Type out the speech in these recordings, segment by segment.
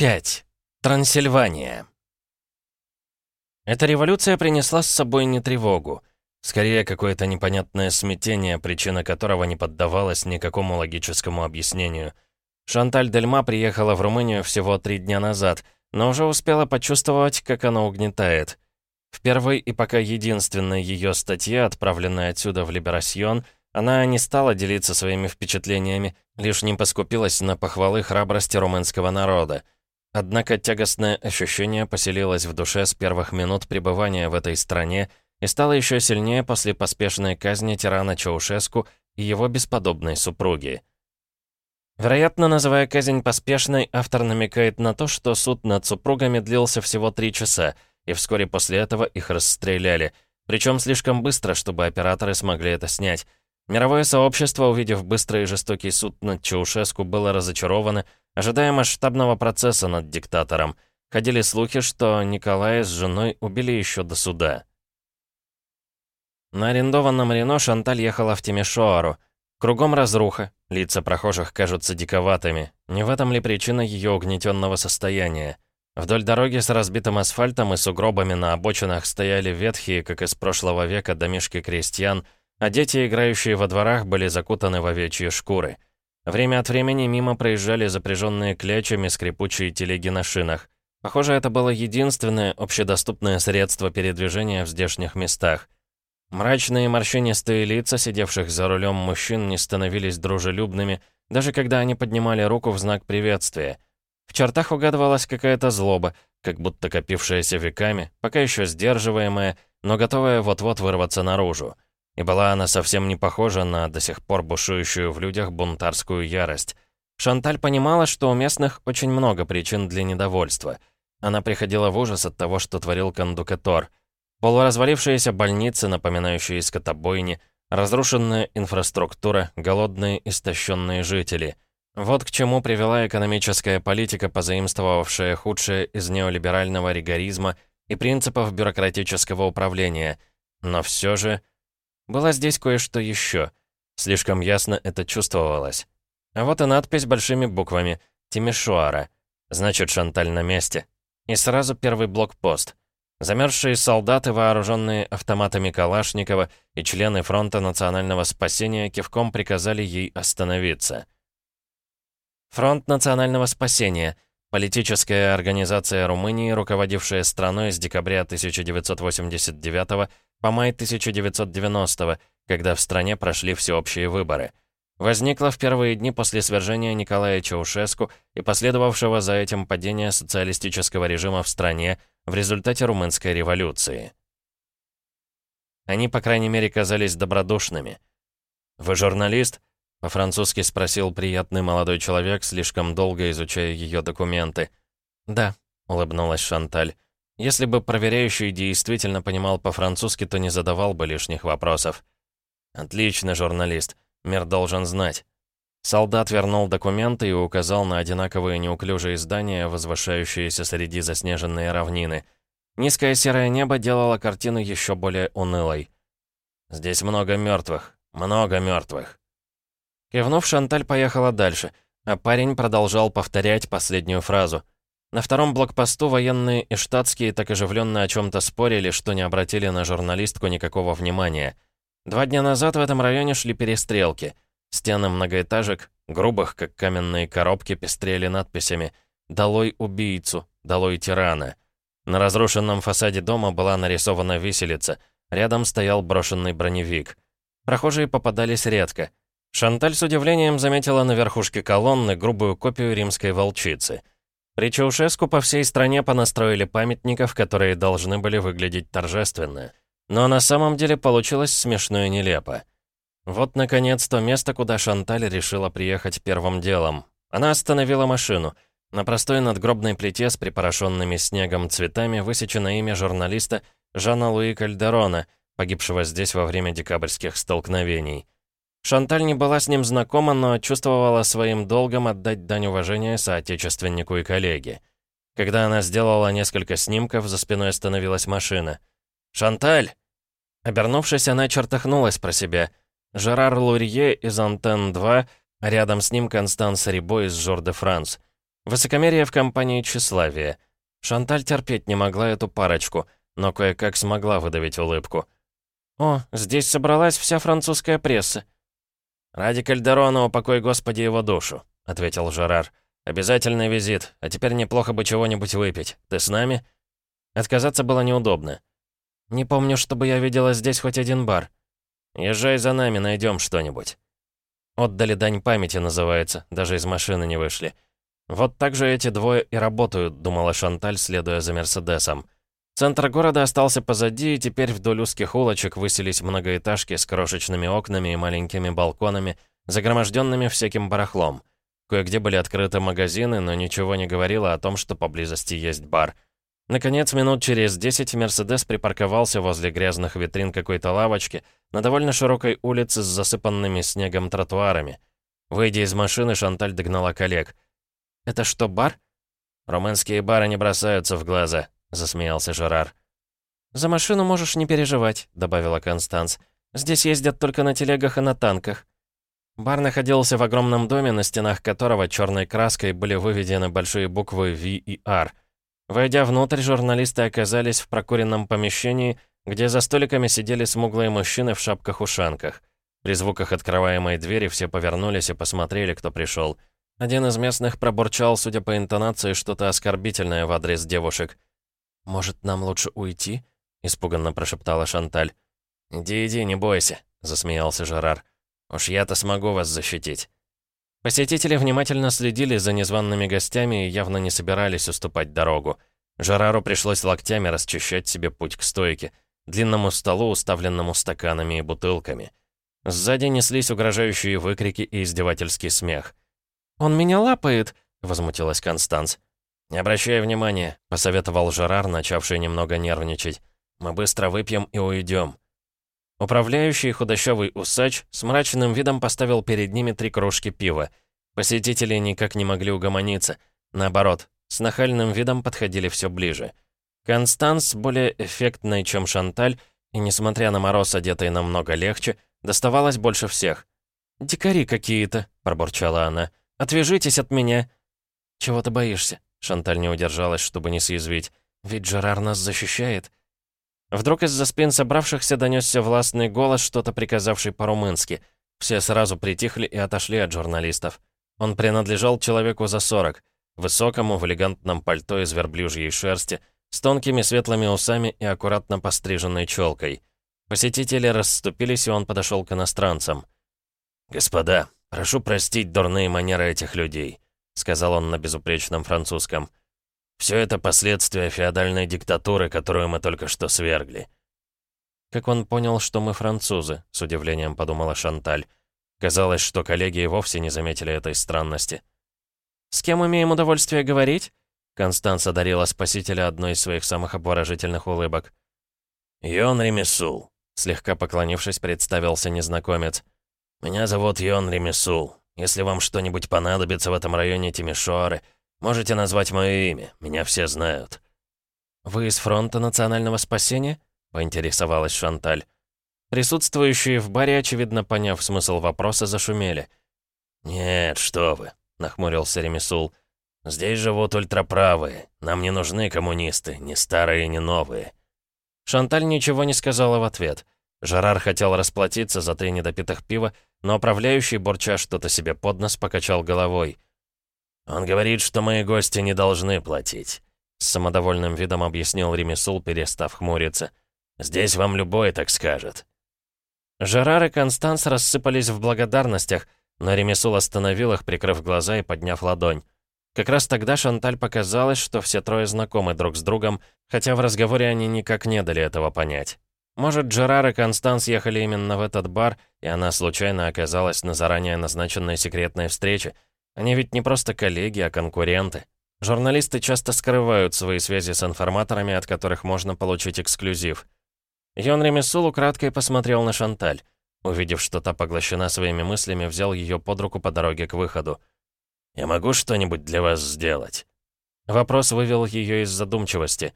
5. Трансильвания. Эта революция принесла с собой не тревогу. Скорее, какое-то непонятное смятение, причина которого не поддавалась никакому логическому объяснению. Шанталь Дельма приехала в Румынию всего три дня назад, но уже успела почувствовать, как она угнетает. В первой и пока единственной ее статье, отправленной отсюда в Либерасьон, она не стала делиться своими впечатлениями, лишь не поскупилась на похвалы храбрости румынского народа. Однако тягостное ощущение поселилось в душе с первых минут пребывания в этой стране и стало еще сильнее после поспешной казни тирана Чаушеску и его бесподобной супруги. Вероятно, называя казнь поспешной, автор намекает на то, что суд над супругами длился всего три часа, и вскоре после этого их расстреляли, причем слишком быстро, чтобы операторы смогли это снять. Мировое сообщество, увидев быстрый и жестокий суд над Чаушеску, было разочаровано, ожидая масштабного процесса над диктатором. Ходили слухи, что Николая с женой убили еще до суда. На арендованном Рено Шанталь ехала в Тимишоару. Кругом разруха, лица прохожих кажутся диковатыми. Не в этом ли причина ее угнетенного состояния? Вдоль дороги с разбитым асфальтом и сугробами на обочинах стояли ветхие, как из прошлого века, домишки крестьян — а дети, играющие во дворах, были закутаны в овечьи шкуры. Время от времени мимо проезжали запряженные клячами скрипучие телеги на шинах. Похоже, это было единственное общедоступное средство передвижения в здешних местах. Мрачные морщинистые лица, сидевших за рулем мужчин, не становились дружелюбными, даже когда они поднимали руку в знак приветствия. В чертах угадывалась какая-то злоба, как будто копившаяся веками, пока еще сдерживаемая, но готовая вот-вот вырваться наружу. И была она совсем не похожа на до сих пор бушующую в людях бунтарскую ярость. Шанталь понимала, что у местных очень много причин для недовольства. Она приходила в ужас от того, что творил кондукатор. Полуразвалившиеся больницы, напоминающие скотобойни, разрушенная инфраструктура, голодные истощенные жители. Вот к чему привела экономическая политика, позаимствовавшая худшее из неолиберального ригоризма и принципов бюрократического управления. Но все же... Было здесь кое-что еще. Слишком ясно это чувствовалось. А вот и надпись большими буквами «Тимишуара». Значит, Шанталь на месте. И сразу первый блокпост. Замерзшие солдаты, вооруженные автоматами Калашникова и члены Фронта национального спасения кивком приказали ей остановиться. Фронт национального спасения — политическая организация Румынии, руководившая страной с декабря 1989 по май 1990 когда в стране прошли всеобщие выборы. Возникла в первые дни после свержения Николая Чаушеску и последовавшего за этим падения социалистического режима в стране в результате румынской революции. Они, по крайней мере, казались добродушными. «Вы журналист?» — по-французски спросил приятный молодой человек, слишком долго изучая ее документы. «Да», — улыбнулась Шанталь. Если бы проверяющий действительно понимал по-французски, то не задавал бы лишних вопросов. «Отлично, журналист. Мир должен знать». Солдат вернул документы и указал на одинаковые неуклюжие здания, возвышающиеся среди заснеженной равнины. Низкое серое небо делало картину еще более унылой. «Здесь много мертвых, много мертвых». Кивнув, Шанталь поехала дальше, а парень продолжал повторять последнюю фразу — на втором блокпосту военные и штатские так оживленно о чем-то спорили, что не обратили на журналистку никакого внимания. Два дня назад в этом районе шли перестрелки. Стены многоэтажек, грубых, как каменные коробки, пестрели надписями «Долой убийцу», «Долой тирана». На разрушенном фасаде дома была нарисована виселица, рядом стоял брошенный броневик. Прохожие попадались редко. Шанталь с удивлением заметила на верхушке колонны грубую копию римской волчицы — при Чаушеску по всей стране понастроили памятников, которые должны были выглядеть торжественно. Но на самом деле получилось смешно и нелепо. Вот, наконец, то место, куда Шанталь решила приехать первым делом. Она остановила машину. На простой надгробной плите с припорошенными снегом цветами высечено имя журналиста Жана Луи Кальдерона, погибшего здесь во время декабрьских столкновений. Шанталь не была с ним знакома, но чувствовала своим долгом отдать дань уважения соотечественнику и коллеге. Когда она сделала несколько снимков, за спиной остановилась машина. «Шанталь!» Обернувшись, она чертахнулась про себя. Жерар Лурье из «Антенн-2», рядом с ним Констанс Рибо из «Жор де Франс». Высокомерие в компании тщеславия. Шанталь терпеть не могла эту парочку, но кое-как смогла выдавить улыбку. «О, здесь собралась вся французская пресса». «Ради Кальдерона, упокой Господи его душу», — ответил Жерар. «Обязательный визит, а теперь неплохо бы чего-нибудь выпить. Ты с нами?» Отказаться было неудобно. «Не помню, чтобы я видела здесь хоть один бар». «Езжай за нами, найдем что-нибудь». «Отдали дань памяти» называется, даже из машины не вышли. «Вот так же эти двое и работают», — думала Шанталь, следуя за Мерседесом. Центр города остался позади, и теперь вдоль узких улочек высились многоэтажки с крошечными окнами и маленькими балконами, загроможденными всяким барахлом. Кое-где были открыты магазины, но ничего не говорило о том, что поблизости есть бар. Наконец, минут через десять Мерседес припарковался возле грязных витрин какой-то лавочки на довольно широкой улице с засыпанными снегом тротуарами. Выйдя из машины, Шанталь догнала коллег — «Это что, бар?» «Румынские бары не бросаются в глаза», — засмеялся Жерар. «За машину можешь не переживать», — добавила Констанс. «Здесь ездят только на телегах и на танках». Бар находился в огромном доме, на стенах которого черной краской были выведены большие буквы V и R. Войдя внутрь, журналисты оказались в прокуренном помещении, где за столиками сидели смуглые мужчины в шапках-ушанках. При звуках открываемой двери все повернулись и посмотрели, кто пришел. Один из местных пробурчал, судя по интонации, что-то оскорбительное в адрес девушек. «Может, нам лучше уйти?» — испуганно прошептала Шанталь. «Иди, иди, не бойся», — засмеялся Жерар. «Уж я-то смогу вас защитить». Посетители внимательно следили за незваными гостями и явно не собирались уступать дорогу. Жерару пришлось локтями расчищать себе путь к стойке, длинному столу, уставленному стаканами и бутылками. Сзади неслись угрожающие выкрики и издевательский смех. «Он меня лапает!» — возмутилась Констанс. «Не обращай внимания», — посоветовал Жерар, начавший немного нервничать. «Мы быстро выпьем и уйдем». Управляющий худощавый усач с мрачным видом поставил перед ними три кружки пива. Посетители никак не могли угомониться. Наоборот, с нахальным видом подходили все ближе. Констанс, более эффектной, чем Шанталь, и, несмотря на мороз, одетой намного легче, доставалась больше всех. «Дикари какие-то», — пробурчала она. Отвяжитесь от меня!» «Чего ты боишься?» Шанталь не удержалась, чтобы не съязвить. «Ведь Жерар нас защищает». Вдруг из-за спин собравшихся донесся властный голос, что-то приказавший по-румынски. Все сразу притихли и отошли от журналистов. Он принадлежал человеку за сорок, высокому, в элегантном пальто из верблюжьей шерсти, с тонкими светлыми усами и аккуратно постриженной челкой. Посетители расступились, и он подошел к иностранцам. «Господа, «Прошу простить дурные манеры этих людей», — сказал он на безупречном французском. «Все это последствия феодальной диктатуры, которую мы только что свергли». Как он понял, что мы французы, с удивлением подумала Шанталь. Казалось, что коллеги и вовсе не заметили этой странности. «С кем имеем удовольствие говорить?» Констанс одарила спасителя одной из своих самых обворожительных улыбок. «Йон Ремесул», — слегка поклонившись, представился незнакомец. «Меня зовут Йон Ремесул. Если вам что-нибудь понадобится в этом районе Тимишоары, можете назвать мое имя. Меня все знают». «Вы из фронта национального спасения?» — поинтересовалась Шанталь. Присутствующие в баре, очевидно поняв смысл вопроса, зашумели. «Нет, что вы», — нахмурился Ремесул. «Здесь живут ультраправые. Нам не нужны коммунисты, ни старые, ни новые». Шанталь ничего не сказала в ответ. Жерар хотел расплатиться за три недопитых пива, но управляющий, бурча что-то себе под нос, покачал головой. «Он говорит, что мои гости не должны платить», — с самодовольным видом объяснил Ремесул, перестав хмуриться. «Здесь вам любой так скажет». Жерар и Констанс рассыпались в благодарностях, но Ремесул остановил их, прикрыв глаза и подняв ладонь. Как раз тогда Шанталь показалось, что все трое знакомы друг с другом, хотя в разговоре они никак не дали этого понять. Может, Джерар и Констанс ехали именно в этот бар, и она случайно оказалась на заранее назначенной секретной встрече. Они ведь не просто коллеги, а конкуренты. Журналисты часто скрывают свои связи с информаторами, от которых можно получить эксклюзив. Йон Ремесул украдкой посмотрел на Шанталь. Увидев, что та поглощена своими мыслями, взял ее под руку по дороге к выходу. «Я могу что-нибудь для вас сделать?» Вопрос вывел ее из задумчивости.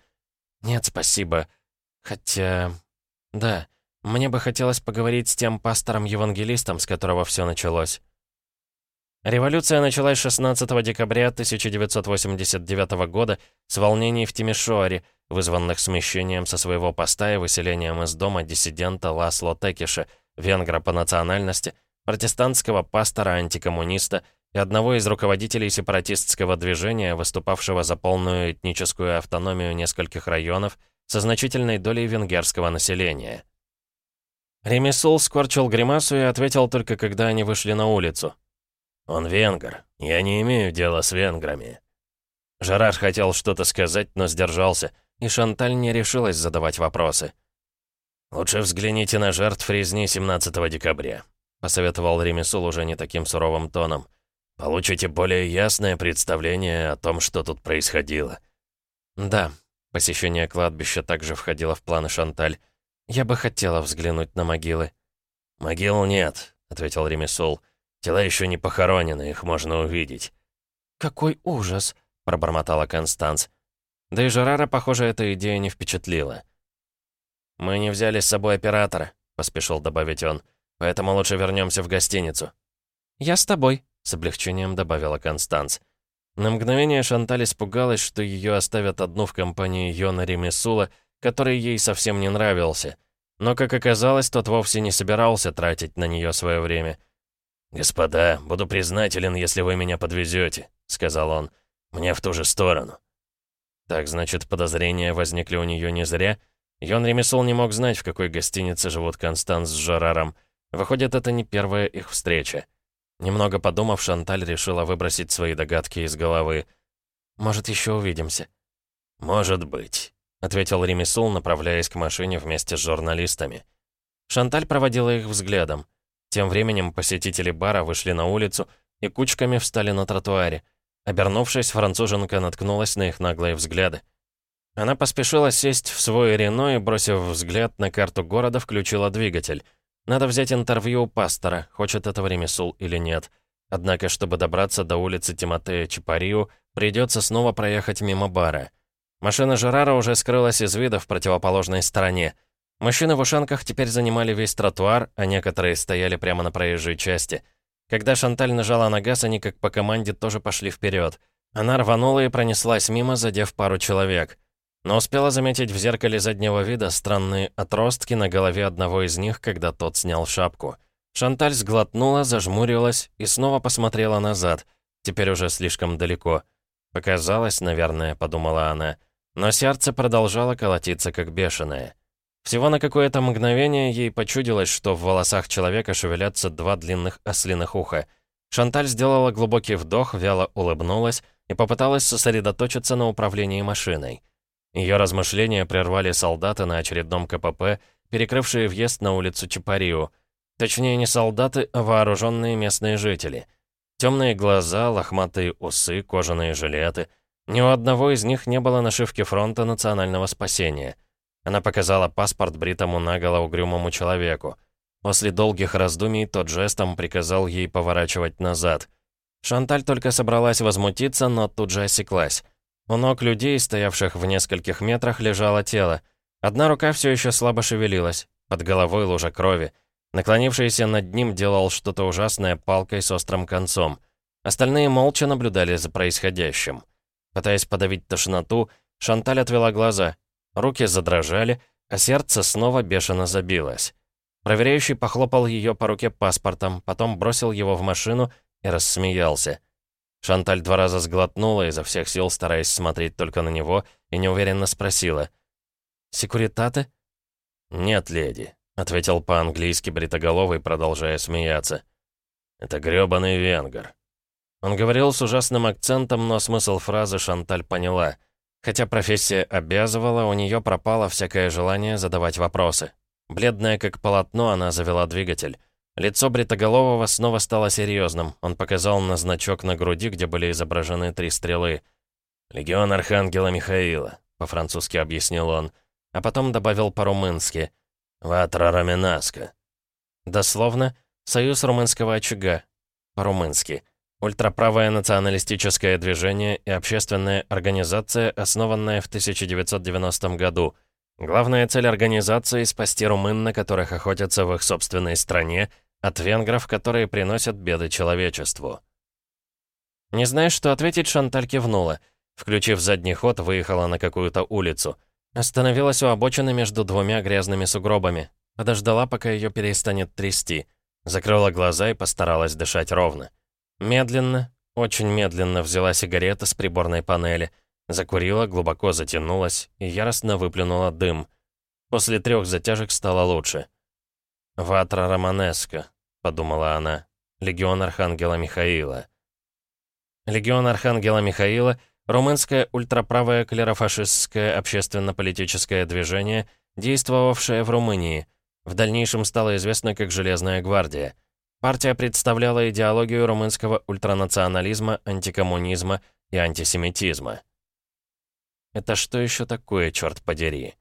«Нет, спасибо. Хотя... «Да, мне бы хотелось поговорить с тем пастором-евангелистом, с которого все началось». Революция началась 16 декабря 1989 года с волнений в Тимишоаре, вызванных смещением со своего поста и выселением из дома диссидента Ласло Текиша, венгра по национальности, протестантского пастора-антикоммуниста и одного из руководителей сепаратистского движения, выступавшего за полную этническую автономию нескольких районов со значительной долей венгерского населения. Ремесул скорчил гримасу и ответил только, когда они вышли на улицу. «Он венгр. Я не имею дела с венграми». Жерар хотел что-то сказать, но сдержался, и Шанталь не решилась задавать вопросы. «Лучше взгляните на жертв резни 17 декабря», — посоветовал Ремесул уже не таким суровым тоном. «Получите более ясное представление о том, что тут происходило». «Да», — посещение кладбища также входило в планы Шанталь. «Я бы хотела взглянуть на могилы». «Могил нет», — ответил Ремесул. «Тела еще не похоронены, их можно увидеть». «Какой ужас!» — пробормотала Констанс. Да и Жерара, похоже, эта идея не впечатлила. «Мы не взяли с собой оператора», — поспешил добавить он. «Поэтому лучше вернемся в гостиницу». «Я с тобой», — с облегчением добавила Констанс. На мгновение Шанталь испугалась, что ее оставят одну в компании Йона Ремесула, который ей совсем не нравился. Но, как оказалось, тот вовсе не собирался тратить на нее свое время. «Господа, буду признателен, если вы меня подвезете», — сказал он. «Мне в ту же сторону». Так, значит, подозрения возникли у нее не зря. Йон Ремесул не мог знать, в какой гостинице живут Констанс с Жераром. Выходит, это не первая их встреча. Немного подумав, Шанталь решила выбросить свои догадки из головы. «Может, еще увидимся?» «Может быть», — ответил Ремесул, направляясь к машине вместе с журналистами. Шанталь проводила их взглядом. Тем временем посетители бара вышли на улицу и кучками встали на тротуаре. Обернувшись, француженка наткнулась на их наглые взгляды. Она поспешила сесть в свой Рено и, бросив взгляд на карту города, включила двигатель. Надо взять интервью у пастора, хочет этого ремесул или нет. Однако, чтобы добраться до улицы Тимотея Чапариу, придется снова проехать мимо бара. Машина Жерара уже скрылась из вида в противоположной стороне. Мужчины в ушанках теперь занимали весь тротуар, а некоторые стояли прямо на проезжей части — когда Шанталь нажала на газ, они как по команде тоже пошли вперед. Она рванула и пронеслась мимо, задев пару человек. Но успела заметить в зеркале заднего вида странные отростки на голове одного из них, когда тот снял шапку. Шанталь сглотнула, зажмурилась и снова посмотрела назад. Теперь уже слишком далеко. «Показалось, наверное», — подумала она. Но сердце продолжало колотиться, как бешеное. Всего на какое-то мгновение ей почудилось, что в волосах человека шевелятся два длинных ослиных уха. Шанталь сделала глубокий вдох, вяло улыбнулась и попыталась сосредоточиться на управлении машиной. Ее размышления прервали солдаты на очередном КПП, перекрывшие въезд на улицу Чапариу. Точнее, не солдаты, а вооруженные местные жители. Темные глаза, лохматые усы, кожаные жилеты. Ни у одного из них не было нашивки фронта национального спасения — она показала паспорт бритому наголо угрюмому человеку. После долгих раздумий тот жестом приказал ей поворачивать назад. Шанталь только собралась возмутиться, но тут же осеклась. У ног людей, стоявших в нескольких метрах, лежало тело. Одна рука все еще слабо шевелилась, под головой лужа крови. Наклонившийся над ним делал что-то ужасное палкой с острым концом. Остальные молча наблюдали за происходящим. Пытаясь подавить тошноту, Шанталь отвела глаза. Руки задрожали, а сердце снова бешено забилось. Проверяющий похлопал ее по руке паспортом, потом бросил его в машину и рассмеялся. Шанталь два раза сглотнула, изо всех сил стараясь смотреть только на него, и неуверенно спросила. «Секуритаты?» «Нет, леди», — ответил по-английски бритоголовый, продолжая смеяться. «Это грёбаный венгер». Он говорил с ужасным акцентом, но смысл фразы Шанталь поняла — Хотя профессия обязывала, у нее пропало всякое желание задавать вопросы. Бледная как полотно, она завела двигатель. Лицо Бритоголового снова стало серьезным. Он показал на значок на груди, где были изображены три стрелы. «Легион Архангела Михаила», — по-французски объяснил он, а потом добавил по-румынски «Ватра Раминаска». Дословно «Союз румынского очага», по-румынски — Ультраправое националистическое движение и общественная организация, основанная в 1990 году. Главная цель организации — спасти румын, на которых охотятся в их собственной стране, от венгров, которые приносят беды человечеству. Не зная, что ответить, Шанталь кивнула. Включив задний ход, выехала на какую-то улицу. Остановилась у обочины между двумя грязными сугробами. Подождала, пока ее перестанет трясти. Закрыла глаза и постаралась дышать ровно. Медленно, очень медленно взяла сигарета с приборной панели, закурила, глубоко затянулась и яростно выплюнула дым. После трех затяжек стало лучше. «Ватра Романеско», — подумала она, — «Легион Архангела Михаила». Легион Архангела Михаила — румынское ультраправое клерофашистское общественно-политическое движение, действовавшее в Румынии. В дальнейшем стало известно как «Железная гвардия». Партия представляла идеологию румынского ультранационализма, антикоммунизма и антисемитизма. Это что еще такое, черт подери?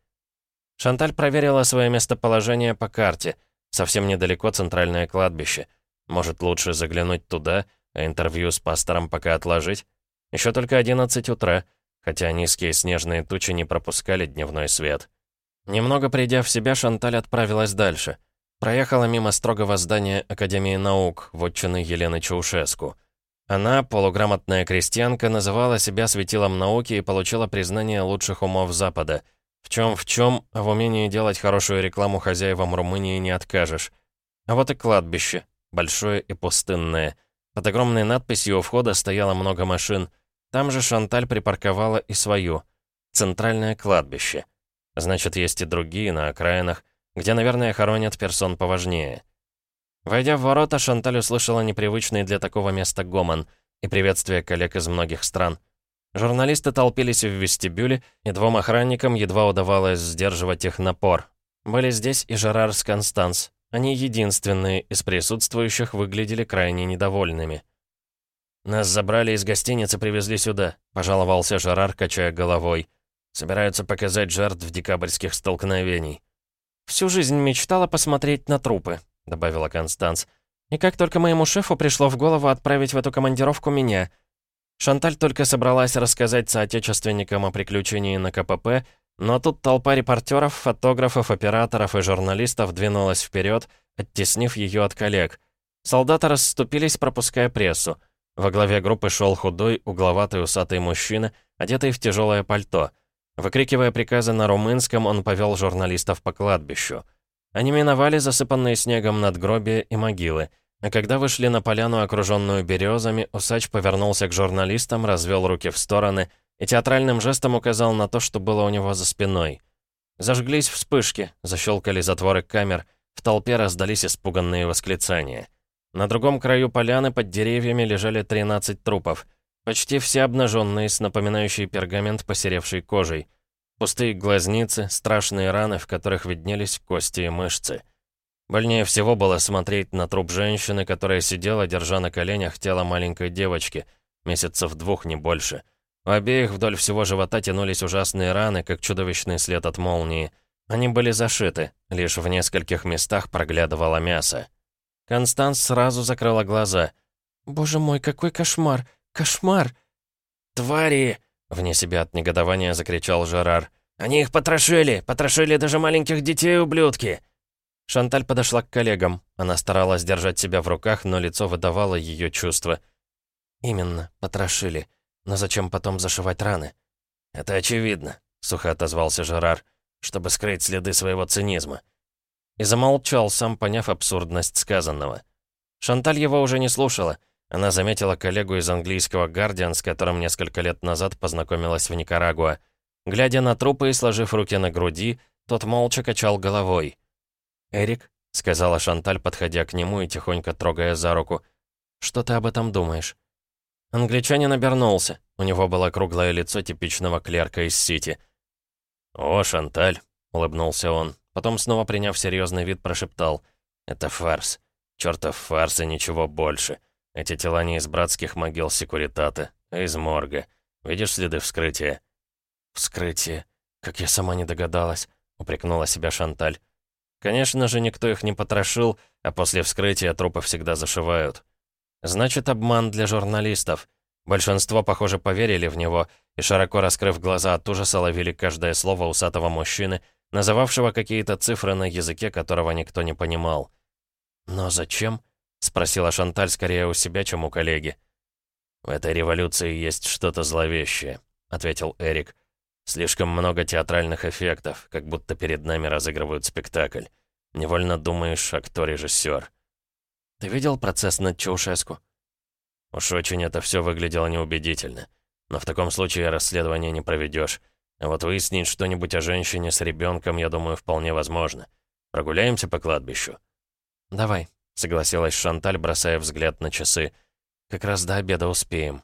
Шанталь проверила свое местоположение по карте. Совсем недалеко центральное кладбище. Может, лучше заглянуть туда, а интервью с пастором пока отложить? Еще только 11 утра, хотя низкие снежные тучи не пропускали дневной свет. Немного придя в себя, Шанталь отправилась дальше — Проехала мимо строгого здания Академии наук, вотчины Елены Чаушеску. Она, полуграмотная крестьянка, называла себя светилом науки и получила признание лучших умов Запада. В чем в чем, а в умении делать хорошую рекламу хозяевам Румынии не откажешь. А вот и кладбище, большое и пустынное. Под огромной надписью у входа стояло много машин. Там же Шанталь припарковала и свою. Центральное кладбище. Значит, есть и другие на окраинах, где, наверное, хоронят персон поважнее. Войдя в ворота, Шанталь услышала непривычный для такого места гомон и приветствие коллег из многих стран. Журналисты толпились в вестибюле, и двум охранникам едва удавалось сдерживать их напор. Были здесь и Жерар с Констанс. Они единственные из присутствующих выглядели крайне недовольными. «Нас забрали из гостиницы, привезли сюда», — пожаловался Жерар, качая головой. «Собираются показать жертв декабрьских столкновений». «Всю жизнь мечтала посмотреть на трупы», — добавила Констанс. «И как только моему шефу пришло в голову отправить в эту командировку меня...» Шанталь только собралась рассказать соотечественникам о приключении на КПП, но тут толпа репортеров, фотографов, операторов и журналистов двинулась вперед, оттеснив ее от коллег. Солдаты расступились, пропуская прессу. Во главе группы шел худой, угловатый усатый мужчина, одетый в тяжелое пальто — Выкрикивая приказы на румынском, он повел журналистов по кладбищу. Они миновали засыпанные снегом надгробия и могилы. А когда вышли на поляну, окруженную березами, усач повернулся к журналистам, развел руки в стороны и театральным жестом указал на то, что было у него за спиной. Зажглись вспышки, защелкали затворы камер, в толпе раздались испуганные восклицания. На другом краю поляны под деревьями лежали 13 трупов — Почти все обнаженные, с напоминающей пергамент посеревшей кожей. Пустые глазницы, страшные раны, в которых виднелись кости и мышцы. Больнее всего было смотреть на труп женщины, которая сидела, держа на коленях тело маленькой девочки, месяцев двух, не больше. У обеих вдоль всего живота тянулись ужасные раны, как чудовищный след от молнии. Они были зашиты, лишь в нескольких местах проглядывало мясо. Констанс сразу закрыла глаза. «Боже мой, какой кошмар! Кошмар!» «Твари!» — вне себя от негодования закричал Жерар. «Они их потрошили! Потрошили даже маленьких детей, ублюдки!» Шанталь подошла к коллегам. Она старалась держать себя в руках, но лицо выдавало ее чувства. «Именно, потрошили. Но зачем потом зашивать раны?» «Это очевидно», — сухо отозвался Жерар, «чтобы скрыть следы своего цинизма». И замолчал, сам поняв абсурдность сказанного. Шанталь его уже не слушала — она заметила коллегу из английского «Гардиан», с которым несколько лет назад познакомилась в Никарагуа. Глядя на трупы и сложив руки на груди, тот молча качал головой. «Эрик», — сказала Шанталь, подходя к нему и тихонько трогая за руку, — «что ты об этом думаешь?» Англичанин обернулся. У него было круглое лицо типичного клерка из Сити. «О, Шанталь», — улыбнулся он. Потом, снова приняв серьезный вид, прошептал. «Это фарс. Чертов фарс и ничего больше. Эти тела не из братских могил Секуритата, а из морга. Видишь следы вскрытия?» «Вскрытие? Как я сама не догадалась», — упрекнула себя Шанталь. «Конечно же, никто их не потрошил, а после вскрытия трупы всегда зашивают. Значит, обман для журналистов. Большинство, похоже, поверили в него и, широко раскрыв глаза от ужаса, ловили каждое слово усатого мужчины, называвшего какие-то цифры на языке, которого никто не понимал. Но зачем?» — спросила Шанталь скорее у себя, чем у коллеги. «В этой революции есть что-то зловещее», — ответил Эрик. «Слишком много театральных эффектов, как будто перед нами разыгрывают спектакль. Невольно думаешь, а кто режиссер. «Ты видел процесс над Чаушеску?» Уж очень это все выглядело неубедительно. Но в таком случае расследование не проведешь. А вот выяснить что-нибудь о женщине с ребенком, я думаю, вполне возможно. Прогуляемся по кладбищу. «Давай», — согласилась Шанталь, бросая взгляд на часы. «Как раз до обеда успеем».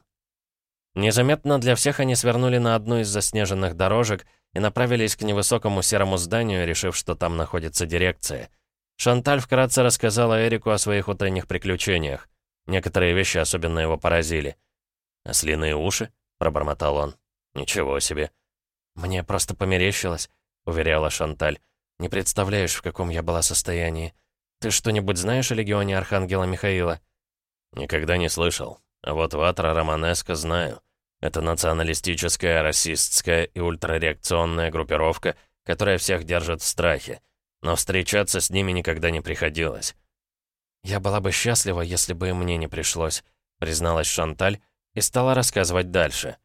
Незаметно для всех они свернули на одну из заснеженных дорожек и направились к невысокому серому зданию, решив, что там находится дирекция. Шанталь вкратце рассказала Эрику о своих утренних приключениях. Некоторые вещи особенно его поразили. «Ослиные уши?» — пробормотал он. «Ничего себе». «Мне просто померещилось», — уверяла Шанталь. «Не представляешь, в каком я была состоянии. Ты что-нибудь знаешь о легионе Архангела Михаила?» «Никогда не слышал. А вот Ватра Романеско знаю. Это националистическая, расистская и ультрареакционная группировка, которая всех держит в страхе но встречаться с ними никогда не приходилось. «Я была бы счастлива, если бы и мне не пришлось», призналась Шанталь и стала рассказывать дальше.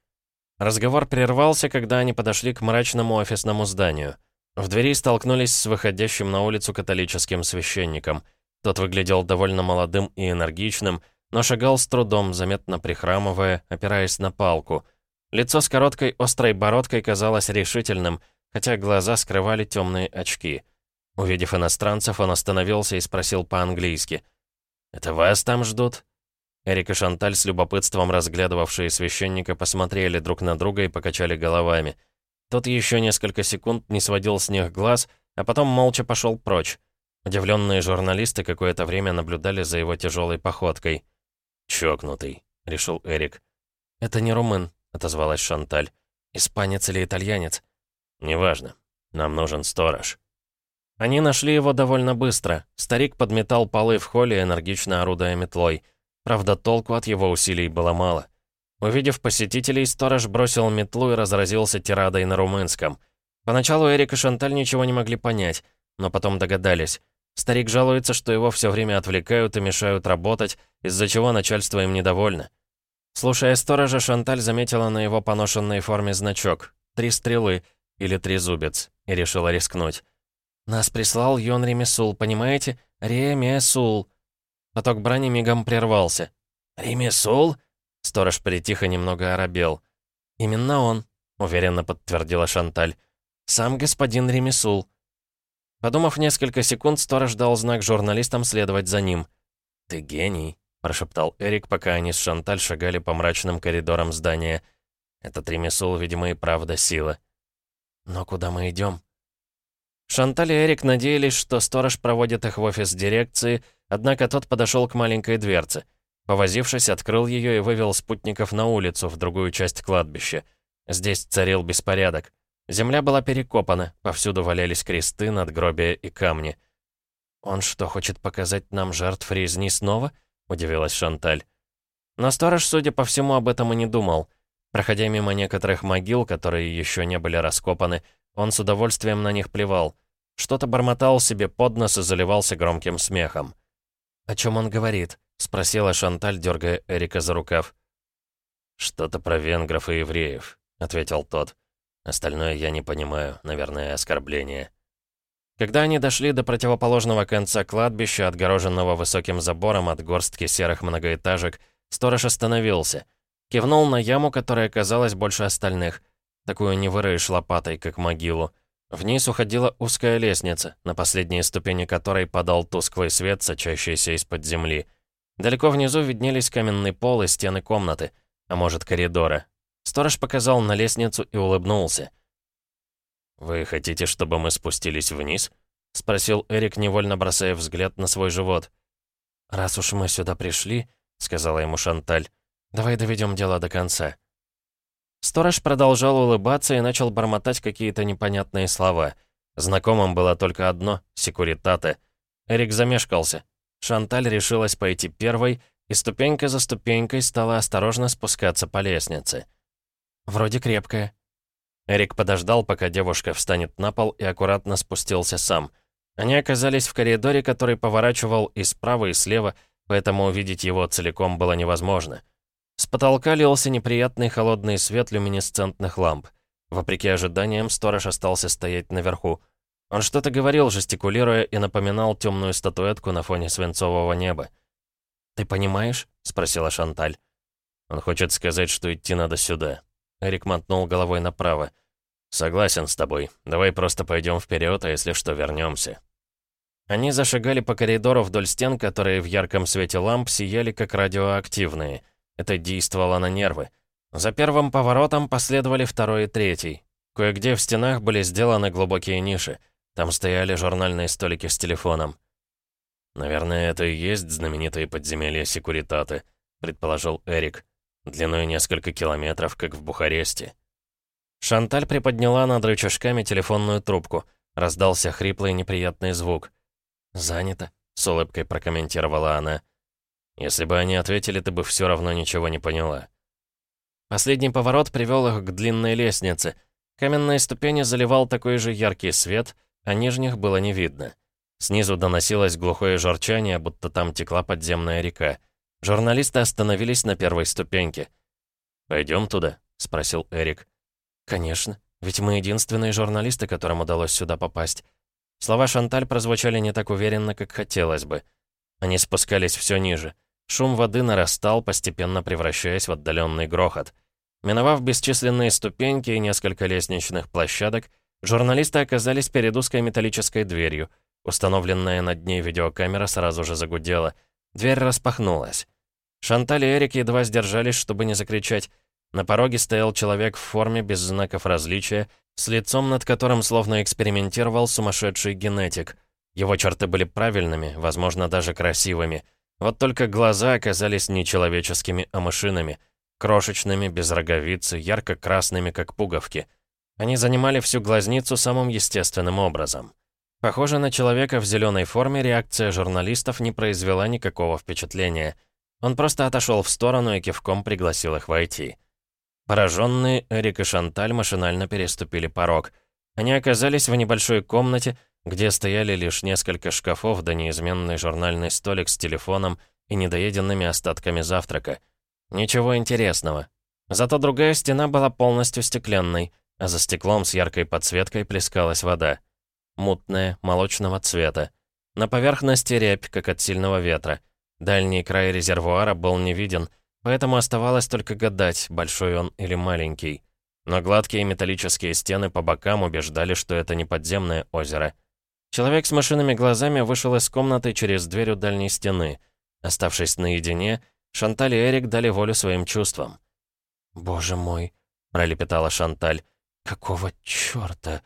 Разговор прервался, когда они подошли к мрачному офисному зданию. В двери столкнулись с выходящим на улицу католическим священником. Тот выглядел довольно молодым и энергичным, но шагал с трудом, заметно прихрамывая, опираясь на палку. Лицо с короткой острой бородкой казалось решительным, хотя глаза скрывали темные очки — Увидев иностранцев, он остановился и спросил по-английски. «Это вас там ждут?» Эрик и Шанталь, с любопытством разглядывавшие священника, посмотрели друг на друга и покачали головами. Тот еще несколько секунд не сводил с них глаз, а потом молча пошел прочь. Удивленные журналисты какое-то время наблюдали за его тяжелой походкой. «Чокнутый», — решил Эрик. «Это не румын», — отозвалась Шанталь. «Испанец или итальянец?» «Неважно. Нам нужен сторож». Они нашли его довольно быстро. Старик подметал полы в холле, энергично орудуя метлой. Правда, толку от его усилий было мало. Увидев посетителей, сторож бросил метлу и разразился тирадой на румынском. Поначалу Эрик и Шанталь ничего не могли понять, но потом догадались. Старик жалуется, что его все время отвлекают и мешают работать, из-за чего начальство им недовольно. Слушая сторожа, Шанталь заметила на его поношенной форме значок «Три стрелы» или «Трезубец» и решила рискнуть. «Нас прислал Йон Ремесул, понимаете? Ремесул!» Поток брани мигом прервался. «Ремесул?» Сторож притих и немного оробел. «Именно он», — уверенно подтвердила Шанталь. «Сам господин Ремесул». Подумав несколько секунд, сторож дал знак журналистам следовать за ним. «Ты гений», — прошептал Эрик, пока они с Шанталь шагали по мрачным коридорам здания. «Этот Ремесул, видимо, и правда сила». «Но куда мы идем? Шанталь и Эрик надеялись, что сторож проводит их в офис дирекции, однако тот подошел к маленькой дверце. Повозившись, открыл ее и вывел спутников на улицу, в другую часть кладбища. Здесь царил беспорядок. Земля была перекопана, повсюду валялись кресты, надгробия и камни. «Он что, хочет показать нам жертв резни снова?» — удивилась Шанталь. Но сторож, судя по всему, об этом и не думал. Проходя мимо некоторых могил, которые еще не были раскопаны, он с удовольствием на них плевал. Что-то бормотал себе под нос и заливался громким смехом. «О чем он говорит?» — спросила Шанталь, дергая Эрика за рукав. «Что-то про венгров и евреев», — ответил тот. «Остальное я не понимаю, наверное, оскорбление». Когда они дошли до противоположного конца кладбища, отгороженного высоким забором от горстки серых многоэтажек, сторож остановился. Кивнул на яму, которая казалась больше остальных — Такую не выроешь лопатой, как могилу. Вниз уходила узкая лестница, на последние ступени которой падал тусклый свет, сочащийся из-под земли. Далеко внизу виднелись каменный пол и стены комнаты, а может, коридора. Сторож показал на лестницу и улыбнулся. «Вы хотите, чтобы мы спустились вниз?» — спросил Эрик, невольно бросая взгляд на свой живот. «Раз уж мы сюда пришли», — сказала ему Шанталь, — «давай доведем дело до конца». Сторож продолжал улыбаться и начал бормотать какие-то непонятные слова. Знакомым было только одно — секуритаты. Эрик замешкался. Шанталь решилась пойти первой, и ступенька за ступенькой стала осторожно спускаться по лестнице. «Вроде крепкая». Эрик подождал, пока девушка встанет на пол, и аккуратно спустился сам. Они оказались в коридоре, который поворачивал и справа, и слева, поэтому увидеть его целиком было невозможно. потолка лился неприятный холодный свет люминесцентных ламп. Вопреки ожиданиям, сторож остался стоять наверху. Он что-то говорил, жестикулируя, и напоминал темную статуэтку на фоне свинцового неба. «Ты понимаешь?» — спросила Шанталь. «Он хочет сказать, что идти надо сюда». Эрик мотнул головой направо. «Согласен с тобой. Давай просто пойдем вперед, а если что, вернемся. Они зашагали по коридору вдоль стен, которые в ярком свете ламп сияли как радиоактивные. Это действовало на нервы. За первым поворотом последовали второй и третий. Кое-где в стенах были сделаны глубокие ниши. Там стояли журнальные столики с телефоном. «Наверное, это и есть знаменитые подземелья Секуритаты», — предположил Эрик. «Длиной несколько километров, как в Бухаресте». Шанталь приподняла над рычажками телефонную трубку. Раздался хриплый неприятный звук. «Занято», — с улыбкой прокомментировала она. «Если бы они ответили, ты бы все равно ничего не поняла». Последний поворот привел их к длинной лестнице. Каменные ступени заливал такой же яркий свет, а нижних было не видно. Снизу доносилось глухое журчание, будто там текла подземная река. Журналисты остановились на первой ступеньке. «Пойдем туда?» — спросил Эрик. «Конечно, ведь мы единственные журналисты, которым удалось сюда попасть. Слова Шанталь прозвучали не так уверенно, как хотелось бы. Они спускались все ниже. Шум воды нарастал, постепенно превращаясь в отдаленный грохот. Миновав бесчисленные ступеньки и несколько лестничных площадок, журналисты оказались перед узкой металлической дверью. Установленная над ней видеокамера сразу же загудела. Дверь распахнулась. Шанталь и Эрик едва сдержались, чтобы не закричать. На пороге стоял человек в форме без знаков различия с лицом, над которым словно экспериментировал сумасшедший генетик. Его черты были правильными, возможно, даже красивыми. Вот только глаза оказались не человеческими, а машинами. Крошечными, без роговицы, ярко-красными, как пуговки. Они занимали всю глазницу самым естественным образом. Похоже на человека в зеленой форме, реакция журналистов не произвела никакого впечатления. Он просто отошел в сторону и кивком пригласил их войти. Пораженные, Эрик и Шанталь машинально переступили порог. Они оказались в небольшой комнате, где стояли лишь несколько шкафов да неизменный журнальный столик с телефоном и недоеденными остатками завтрака. Ничего интересного. Зато другая стена была полностью стеклянной, а за стеклом с яркой подсветкой плескалась вода. Мутная, молочного цвета. На поверхности рябь, как от сильного ветра. Дальний край резервуара был не виден — Поэтому оставалось только гадать, большой он или маленький. Но гладкие металлические стены по бокам убеждали, что это не подземное озеро. Человек с машинными глазами вышел из комнаты через дверь у дальней стены. Оставшись наедине, Шанталь и Эрик дали волю своим чувствам. «Боже мой!» — пролепетала Шанталь. «Какого чёрта?»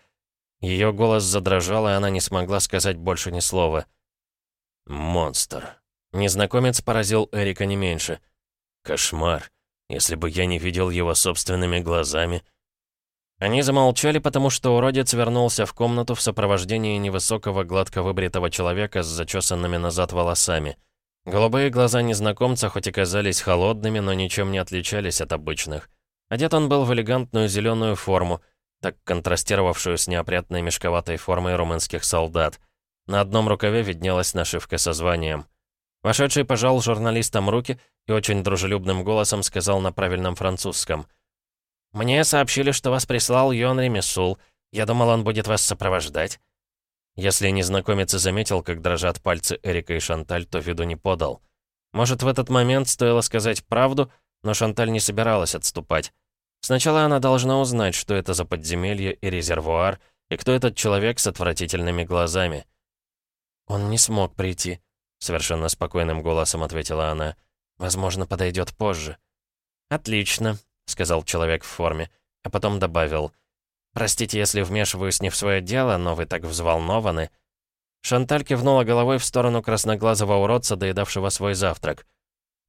Ее голос задрожал, и она не смогла сказать больше ни слова. «Монстр!» Незнакомец поразил Эрика не меньше — Кошмар. Если бы я не видел его собственными глазами. Они замолчали, потому что уродец вернулся в комнату в сопровождении невысокого, гладко выбритого человека с зачесанными назад волосами. Голубые глаза незнакомца хоть и казались холодными, но ничем не отличались от обычных. Одет он был в элегантную зеленую форму, так контрастировавшую с неопрятной мешковатой формой румынских солдат. На одном рукаве виднелась нашивка со званием — Вошедший пожал журналистам руки и очень дружелюбным голосом сказал на правильном французском. «Мне сообщили, что вас прислал Йон Ремесул. Я думал, он будет вас сопровождать». Если незнакомец заметил, как дрожат пальцы Эрика и Шанталь, то виду не подал. Может, в этот момент стоило сказать правду, но Шанталь не собиралась отступать. Сначала она должна узнать, что это за подземелье и резервуар, и кто этот человек с отвратительными глазами. «Он не смог прийти», Совершенно спокойным голосом ответила она. «Возможно, подойдет позже». «Отлично», — сказал человек в форме, а потом добавил. «Простите, если вмешиваюсь не в свое дело, но вы так взволнованы». Шанталь кивнула головой в сторону красноглазого уродца, доедавшего свой завтрак.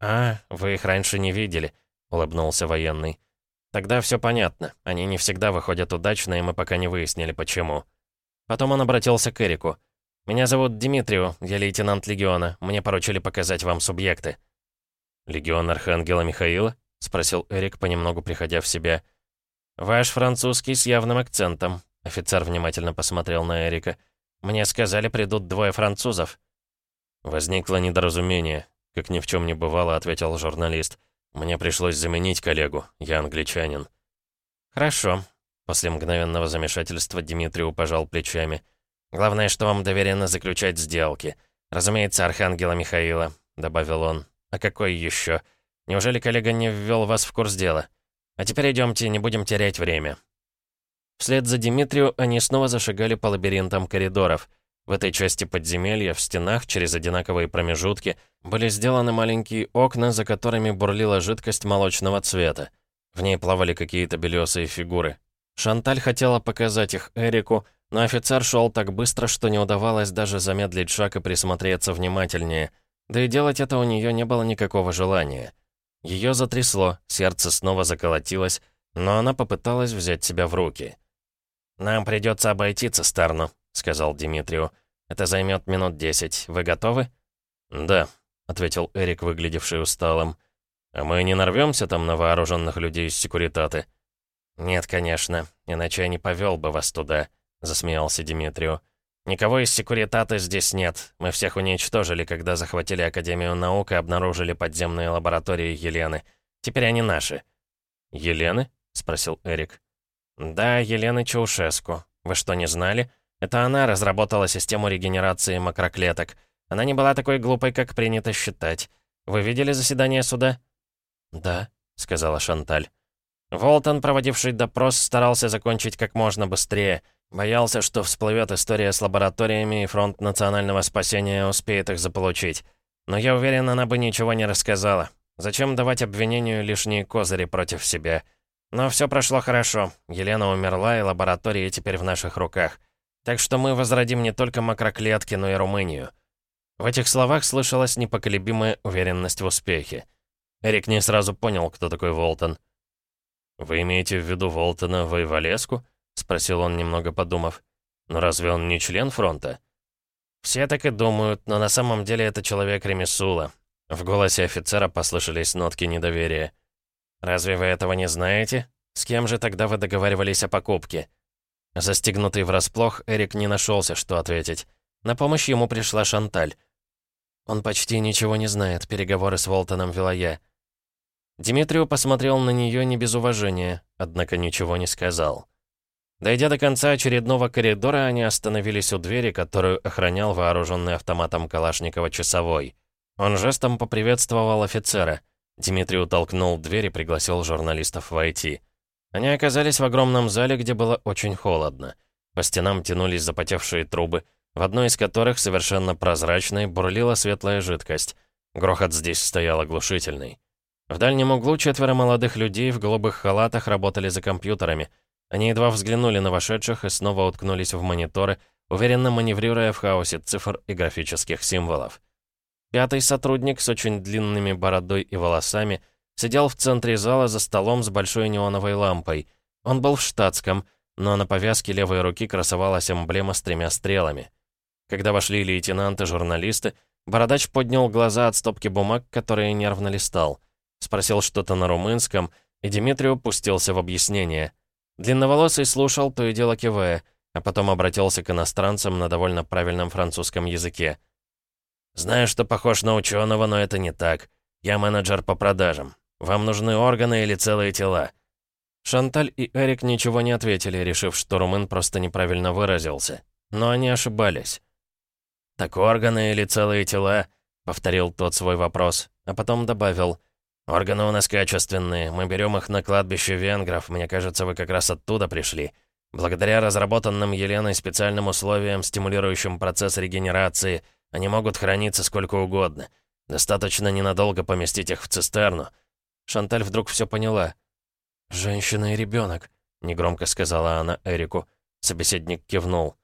«А, вы их раньше не видели», — улыбнулся военный. «Тогда все понятно. Они не всегда выходят удачно, и мы пока не выяснили, почему». Потом он обратился к Эрику. «Меня зовут Димитрио, я лейтенант Легиона. Мне поручили показать вам субъекты». «Легион Архангела Михаила?» — спросил Эрик, понемногу приходя в себя. «Ваш французский с явным акцентом», — офицер внимательно посмотрел на Эрика. «Мне сказали, придут двое французов». «Возникло недоразумение», — как ни в чем не бывало, ответил журналист. Мне пришлось заменить коллегу, я англичанин». «Хорошо». После мгновенного замешательства Дмитрию пожал плечами. «Главное, что вам доверено заключать сделки. Разумеется, Архангела Михаила», — добавил он. «А какой еще? Неужели коллега не ввел вас в курс дела? А теперь идемте, не будем терять время». Вслед за Дмитрию они снова зашагали по лабиринтам коридоров. В этой части подземелья, в стенах, через одинаковые промежутки, были сделаны маленькие окна, за которыми бурлила жидкость молочного цвета. В ней плавали какие-то белесые фигуры. Шанталь хотела показать их Эрику, но офицер шел так быстро, что не удавалось даже замедлить шаг и присмотреться внимательнее. Да и делать это у нее не было никакого желания. Ее затрясло, сердце снова заколотилось, но она попыталась взять себя в руки. «Нам придется обойти цистерну», — сказал Димитрию. «Это займет минут десять. Вы готовы?» «Да», — ответил Эрик, выглядевший усталым. «А мы не нарвемся там на вооруженных людей из секуритаты?» «Нет, конечно, иначе я не повел бы вас туда», — засмеялся Димитрию. «Никого из секуритаты здесь нет. Мы всех уничтожили, когда захватили Академию наук и обнаружили подземные лаборатории Елены. Теперь они наши». «Елены?» — спросил Эрик. «Да, Елены Чаушеску. Вы что, не знали? Это она разработала систему регенерации макроклеток. Она не была такой глупой, как принято считать. Вы видели заседание суда?» «Да», — сказала Шанталь. Волтон, проводивший допрос, старался закончить как можно быстрее. Боялся, что всплывет история с лабораториями, и фронт национального спасения успеет их заполучить. Но я уверен, она бы ничего не рассказала. Зачем давать обвинению лишние козыри против себя? Но все прошло хорошо. Елена умерла, и лаборатория теперь в наших руках. Так что мы возродим не только макроклетки, но и Румынию. В этих словах слышалась непоколебимая уверенность в успехе. Эрик не сразу понял, кто такой Волтон. «Вы имеете в виду Волтона Войволеску?» — спросил он, немного подумав. «Но разве он не член фронта?» «Все так и думают, но на самом деле это человек Ремесула». В голосе офицера послышались нотки недоверия. «Разве вы этого не знаете? С кем же тогда вы договаривались о покупке?» Застегнутый врасплох, Эрик не нашелся, что ответить. На помощь ему пришла Шанталь. «Он почти ничего не знает, переговоры с Волтоном вела я. Димитрию посмотрел на нее не без уважения, однако ничего не сказал. Дойдя до конца очередного коридора, они остановились у двери, которую охранял вооруженный автоматом Калашникова часовой. Он жестом поприветствовал офицера. Дмитрий толкнул дверь и пригласил журналистов войти. Они оказались в огромном зале, где было очень холодно. По стенам тянулись запотевшие трубы, в одной из которых, совершенно прозрачной, бурлила светлая жидкость. Грохот здесь стоял оглушительный. В дальнем углу четверо молодых людей в голубых халатах работали за компьютерами. Они едва взглянули на вошедших и снова уткнулись в мониторы, уверенно маневрируя в хаосе цифр и графических символов. Пятый сотрудник с очень длинными бородой и волосами сидел в центре зала за столом с большой неоновой лампой. Он был в штатском, но на повязке левой руки красовалась эмблема с тремя стрелами. Когда вошли лейтенанты, журналисты, Бородач поднял глаза от стопки бумаг, которые нервно листал. Спросил что-то на румынском, и Дмитрий упустился в объяснение. Длинноволосый слушал, то и дело кивая, а потом обратился к иностранцам на довольно правильном французском языке. «Знаю, что похож на ученого, но это не так. Я менеджер по продажам. Вам нужны органы или целые тела?» Шанталь и Эрик ничего не ответили, решив, что румын просто неправильно выразился. Но они ошибались. «Так органы или целые тела?» — повторил тот свой вопрос, а потом добавил — «Органы у нас качественные. Мы берем их на кладбище венгров. Мне кажется, вы как раз оттуда пришли. Благодаря разработанным Еленой специальным условиям, стимулирующим процесс регенерации, они могут храниться сколько угодно. Достаточно ненадолго поместить их в цистерну». Шанталь вдруг все поняла. «Женщина и ребенок», — негромко сказала она Эрику. Собеседник кивнул.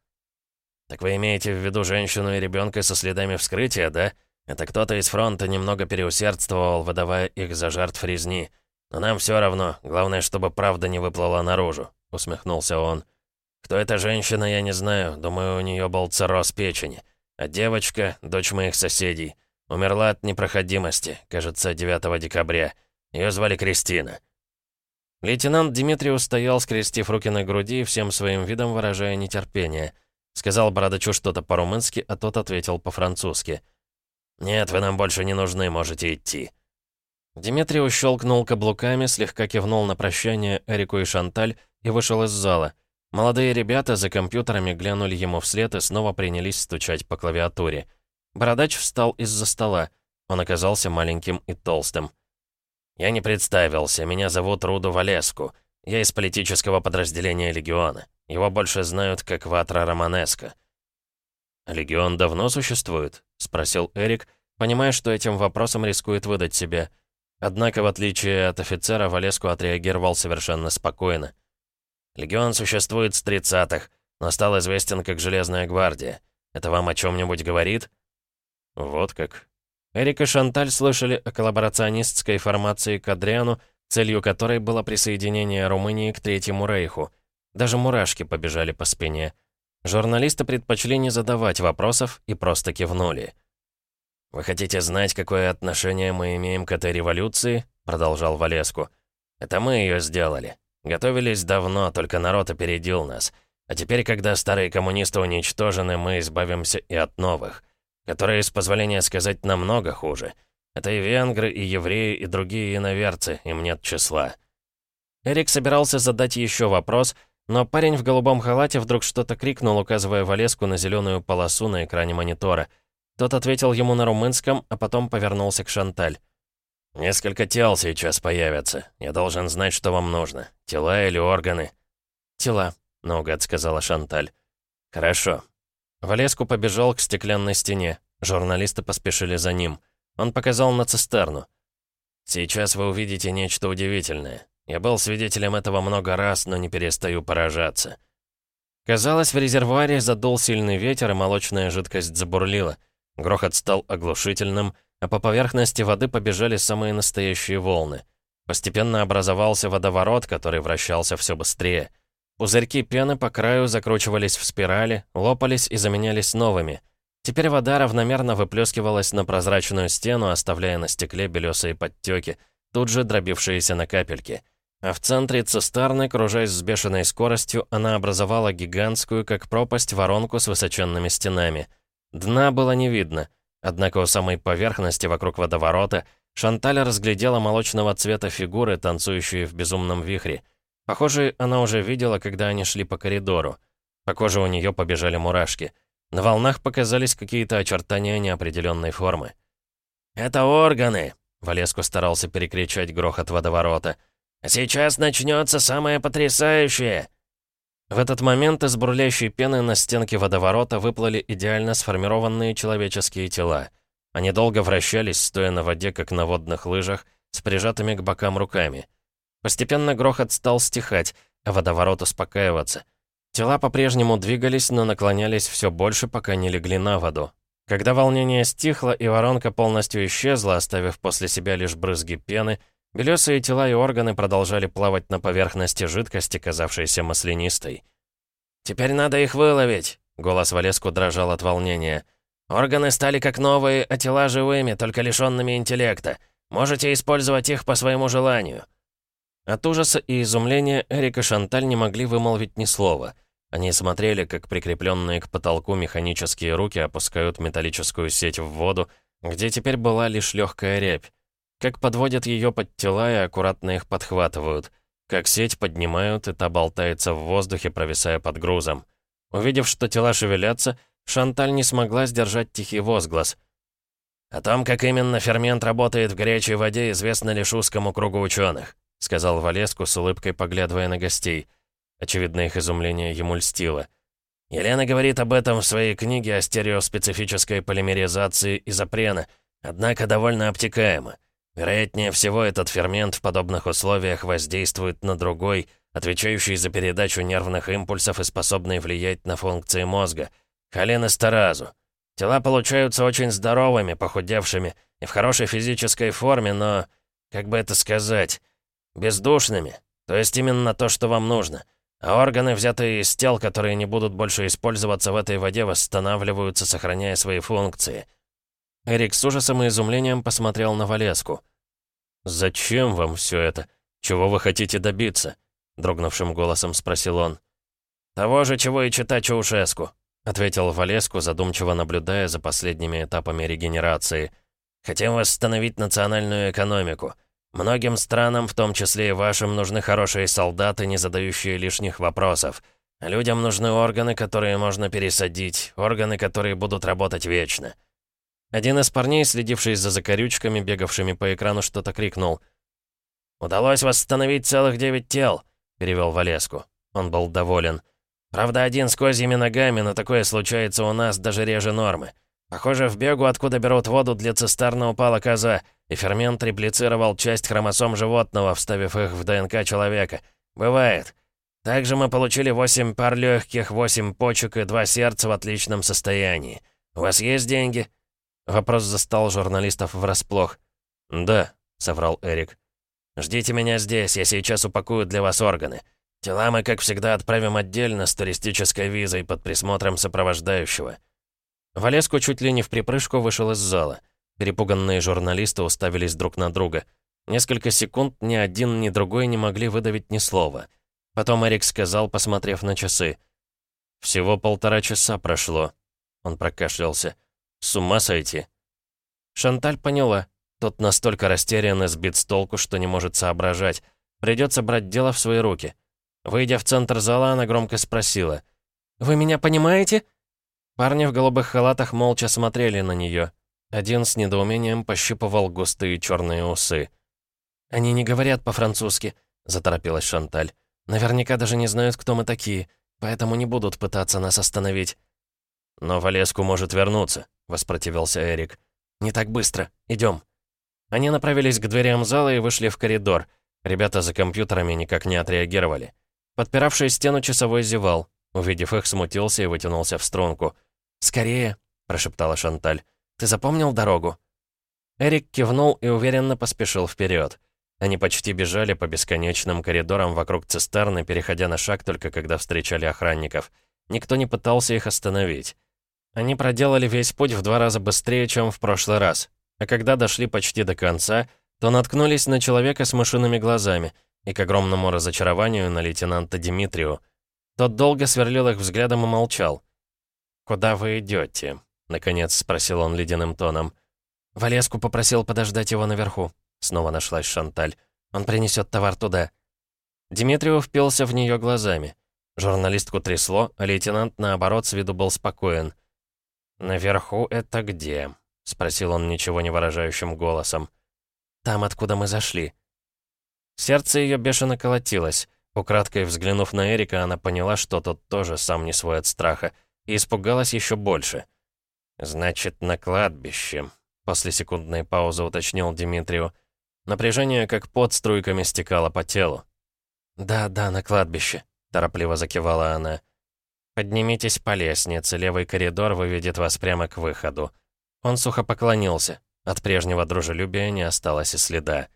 «Так вы имеете в виду женщину и ребенка со следами вскрытия, да?» Это кто-то из фронта немного переусердствовал, выдавая их за жертв резни. Но нам все равно, главное, чтобы правда не выплыла наружу», — усмехнулся он. «Кто эта женщина, я не знаю. Думаю, у нее был цирроз печени. А девочка — дочь моих соседей. Умерла от непроходимости, кажется, 9 декабря. Ее звали Кристина». Лейтенант Дмитриев стоял, скрестив руки на груди, всем своим видом выражая нетерпение. Сказал бородачу что-то по-румынски, а тот ответил по-французски — «Нет, вы нам больше не нужны, можете идти». Димитрий щелкнул каблуками, слегка кивнул на прощание Эрику и Шанталь и вышел из зала. Молодые ребята за компьютерами глянули ему вслед и снова принялись стучать по клавиатуре. Бородач встал из-за стола. Он оказался маленьким и толстым. «Я не представился. Меня зовут Руду Валеску. Я из политического подразделения Легиона. Его больше знают как Ватра Романеско». «Легион давно существует?» — спросил Эрик, понимая, что этим вопросом рискует выдать себя. Однако, в отличие от офицера, Валеску отреагировал совершенно спокойно. «Легион существует с 30-х, но стал известен как Железная гвардия. Это вам о чем-нибудь говорит?» «Вот как». Эрик и Шанталь слышали о коллаборационистской формации к Адриану, целью которой было присоединение Румынии к Третьему Рейху. Даже мурашки побежали по спине. Журналисты предпочли не задавать вопросов и просто кивнули. «Вы хотите знать, какое отношение мы имеем к этой революции?» продолжал Валеску. «Это мы ее сделали. Готовились давно, только народ опередил нас. А теперь, когда старые коммунисты уничтожены, мы избавимся и от новых которые, с позволения сказать, намного хуже. Это и венгры, и евреи, и другие иноверцы, им нет числа. Эрик собирался задать еще вопрос, но парень в голубом халате вдруг что-то крикнул, указывая Валеску на зеленую полосу на экране монитора. Тот ответил ему на румынском, а потом повернулся к Шанталь. «Несколько тел сейчас появятся. Я должен знать, что вам нужно. Тела или органы?» «Тела», — наугад сказала Шанталь. «Хорошо. Валеску побежал к стеклянной стене. Журналисты поспешили за ним. Он показал на цистерну. «Сейчас вы увидите нечто удивительное. Я был свидетелем этого много раз, но не перестаю поражаться». Казалось, в резервуаре задул сильный ветер, и молочная жидкость забурлила. Грохот стал оглушительным, а по поверхности воды побежали самые настоящие волны. Постепенно образовался водоворот, который вращался все быстрее. Пузырьки пены по краю закручивались в спирали, лопались и заменялись новыми. Теперь вода равномерно выплескивалась на прозрачную стену, оставляя на стекле белесые подтеки, тут же дробившиеся на капельки. А в центре цистерны, кружаясь с бешеной скоростью, она образовала гигантскую, как пропасть, воронку с высоченными стенами. Дна было не видно, однако у самой поверхности вокруг водоворота Шанталь разглядела молочного цвета фигуры, танцующие в безумном вихре — Похоже, она уже видела, когда они шли по коридору. По коже у нее побежали мурашки. На волнах показались какие-то очертания неопределенной формы. «Это органы!» — Валеску старался перекричать грохот водоворота. «А сейчас начнется самое потрясающее!» В этот момент из бурлящей пены на стенке водоворота выплыли идеально сформированные человеческие тела. Они долго вращались, стоя на воде, как на водных лыжах, с прижатыми к бокам руками. Постепенно грохот стал стихать, а водоворот успокаиваться. Тела по-прежнему двигались, но наклонялись все больше, пока не легли на воду. Когда волнение стихло и воронка полностью исчезла, оставив после себя лишь брызги пены, белесые тела и органы продолжали плавать на поверхности жидкости, казавшейся маслянистой. «Теперь надо их выловить!» — голос Валеску дрожал от волнения. «Органы стали как новые, а тела живыми, только лишенными интеллекта. Можете использовать их по своему желанию». От ужаса и изумления Эрик и Шанталь не могли вымолвить ни слова. Они смотрели, как прикрепленные к потолку механические руки опускают металлическую сеть в воду, где теперь была лишь легкая рябь. Как подводят ее под тела и аккуратно их подхватывают. Как сеть поднимают, и та болтается в воздухе, провисая под грузом. Увидев, что тела шевелятся, Шанталь не смогла сдержать тихий возглас. О том, как именно фермент работает в горячей воде, известно лишь узкому кругу ученых. — сказал Валеску с улыбкой, поглядывая на гостей. Очевидно, их изумление ему льстило. «Елена говорит об этом в своей книге о стереоспецифической полимеризации изопрена, однако довольно обтекаемо. Вероятнее всего, этот фермент в подобных условиях воздействует на другой, отвечающий за передачу нервных импульсов и способный влиять на функции мозга. Холинестеразу. Тела получаются очень здоровыми, похудевшими и в хорошей физической форме, но... Как бы это сказать... Бездушными. То есть именно то, что вам нужно. А органы, взятые из тел, которые не будут больше использоваться в этой воде, восстанавливаются, сохраняя свои функции. Эрик с ужасом и изумлением посмотрел на Валеску. «Зачем вам все это? Чего вы хотите добиться?» Дрогнувшим голосом спросил он. «Того же, чего и читать Чаушеску», ответил Валеску, задумчиво наблюдая за последними этапами регенерации. «Хотим восстановить национальную экономику». Многим странам, в том числе и вашим, нужны хорошие солдаты, не задающие лишних вопросов. Людям нужны органы, которые можно пересадить, органы, которые будут работать вечно». Один из парней, следивший за закорючками, бегавшими по экрану, что-то крикнул. «Удалось восстановить целых девять тел», — перевел Валеску. Он был доволен. «Правда, один с козьими ногами, но такое случается у нас даже реже нормы. Похоже, в бегу, откуда берут воду для цистерны, упала коза, и фермент реплицировал часть хромосом животного, вставив их в ДНК человека. Бывает. Также мы получили восемь пар легких, восемь почек и два сердца в отличном состоянии. У вас есть деньги?» Вопрос застал журналистов врасплох. «Да», — соврал Эрик. «Ждите меня здесь, я сейчас упакую для вас органы. Тела мы, как всегда, отправим отдельно с туристической визой под присмотром сопровождающего». Валеску чуть ли не в припрыжку вышел из зала. Перепуганные журналисты уставились друг на друга. Несколько секунд ни один, ни другой не могли выдавить ни слова. Потом Эрик сказал, посмотрев на часы. «Всего полтора часа прошло». Он прокашлялся. «С ума сойти». Шанталь поняла. Тот настолько растерян и сбит с толку, что не может соображать. Придется брать дело в свои руки. Выйдя в центр зала, она громко спросила. «Вы меня понимаете?» Парни в голубых халатах молча смотрели на нее. Один с недоумением пощипывал густые черные усы. «Они не говорят по-французски», — заторопилась Шанталь. «Наверняка даже не знают, кто мы такие, поэтому не будут пытаться нас остановить». «Но Валеску может вернуться», — воспротивился Эрик. «Не так быстро. Идем». Они направились к дверям зала и вышли в коридор. Ребята за компьютерами никак не отреагировали. Подпиравший стену часовой зевал. Увидев их, смутился и вытянулся в струнку. «Скорее!» — прошептала Шанталь. «Ты запомнил дорогу?» Эрик кивнул и уверенно поспешил вперед. Они почти бежали по бесконечным коридорам вокруг цистерны, переходя на шаг только когда встречали охранников. Никто не пытался их остановить. Они проделали весь путь в два раза быстрее, чем в прошлый раз. А когда дошли почти до конца, то наткнулись на человека с мышиными глазами и, к огромному разочарованию, на лейтенанта Димитрию. Тот долго сверлил их взглядом и молчал. «Куда вы идете?» — наконец спросил он ледяным тоном. Валеску попросил подождать его наверху. Снова нашлась Шанталь. «Он принесет товар туда». Дмитрию впился в нее глазами. Журналистку трясло, а лейтенант, наоборот, с виду был спокоен. «Наверху это где?» — спросил он ничего не выражающим голосом. «Там, откуда мы зашли». Сердце ее бешено колотилось. Украдкой взглянув на Эрика, она поняла, что тот тоже сам не свой от страха и испугалась еще больше. «Значит, на кладбище», — после секундной паузы уточнил Дмитрию. Напряжение, как под струйками, стекало по телу. «Да, да, на кладбище», — торопливо закивала она. «Поднимитесь по лестнице, левый коридор выведет вас прямо к выходу». Он сухо поклонился. От прежнего дружелюбия не осталось и следа.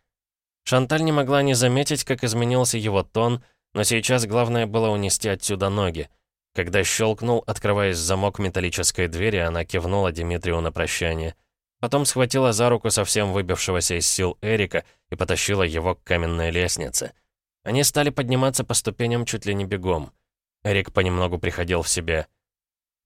Шанталь не могла не заметить, как изменился его тон, но сейчас главное было унести отсюда ноги. Когда щелкнул, открываясь замок металлической двери, она кивнула Дмитрию на прощание. Потом схватила за руку совсем выбившегося из сил Эрика и потащила его к каменной лестнице. Они стали подниматься по ступеням чуть ли не бегом. Эрик понемногу приходил в себя.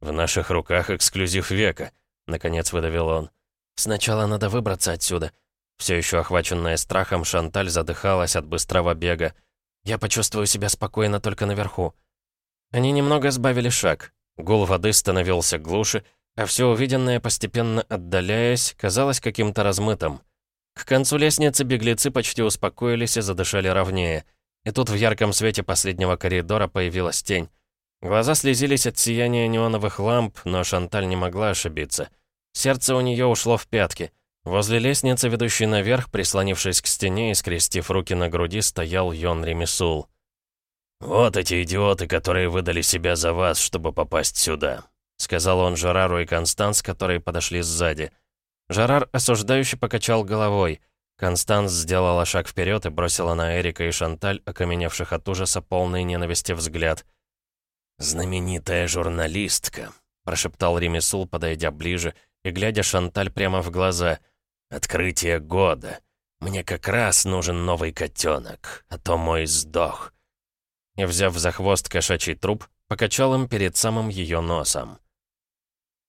«В наших руках эксклюзив века», — наконец выдавил он. «Сначала надо выбраться отсюда». Все еще охваченная страхом, Шанталь задыхалась от быстрого бега. «Я почувствую себя спокойно только наверху». Они немного сбавили шаг. Гул воды становился глуше, а все увиденное, постепенно отдаляясь, казалось каким-то размытым. К концу лестницы беглецы почти успокоились и задышали ровнее. И тут в ярком свете последнего коридора появилась тень. Глаза слезились от сияния неоновых ламп, но Шанталь не могла ошибиться. Сердце у нее ушло в пятки. Возле лестницы, ведущей наверх, прислонившись к стене и скрестив руки на груди, стоял Йон Ремисул. «Вот эти идиоты, которые выдали себя за вас, чтобы попасть сюда», сказал он Жерару и Констанс, которые подошли сзади. Жерар осуждающе покачал головой. Констанс сделала шаг вперед и бросила на Эрика и Шанталь, окаменевших от ужаса полной ненависти взгляд. «Знаменитая журналистка», — прошептал Ремесул, подойдя ближе и глядя Шанталь прямо в глаза. «Открытие года. Мне как раз нужен новый котенок, а то мой сдох и, взяв за хвост кошачий труп, покачал им перед самым ее носом.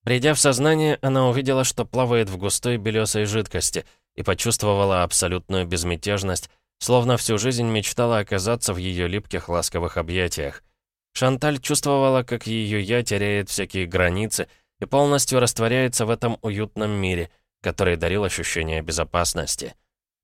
Придя в сознание, она увидела, что плавает в густой белесой жидкости, и почувствовала абсолютную безмятежность, словно всю жизнь мечтала оказаться в ее липких ласковых объятиях. Шанталь чувствовала, как ее «я» теряет всякие границы и полностью растворяется в этом уютном мире, который дарил ощущение безопасности.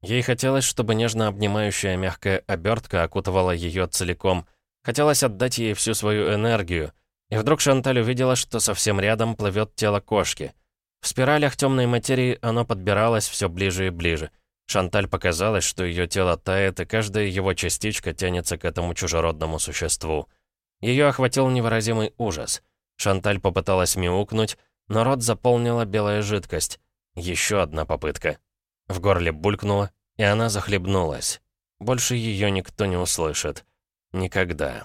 Ей хотелось, чтобы нежно обнимающая мягкая обертка окутывала ее целиком. Хотелось отдать ей всю свою энергию. И вдруг Шанталь увидела, что совсем рядом плывет тело кошки. В спиралях темной материи оно подбиралось все ближе и ближе. Шанталь показалось, что ее тело тает, и каждая его частичка тянется к этому чужеродному существу. Ее охватил невыразимый ужас. Шанталь попыталась мяукнуть, но рот заполнила белая жидкость. Еще одна попытка. В горле булькнуло, и она захлебнулась. Больше ее никто не услышит. Никогда.